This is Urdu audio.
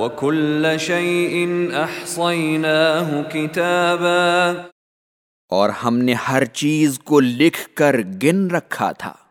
وَكُلَّ شَيْءٍ أَحْصَيْنَاهُ كِتَابًا اور ہم نے ہر چیز کو لکھ کر گن رکھا تھا۔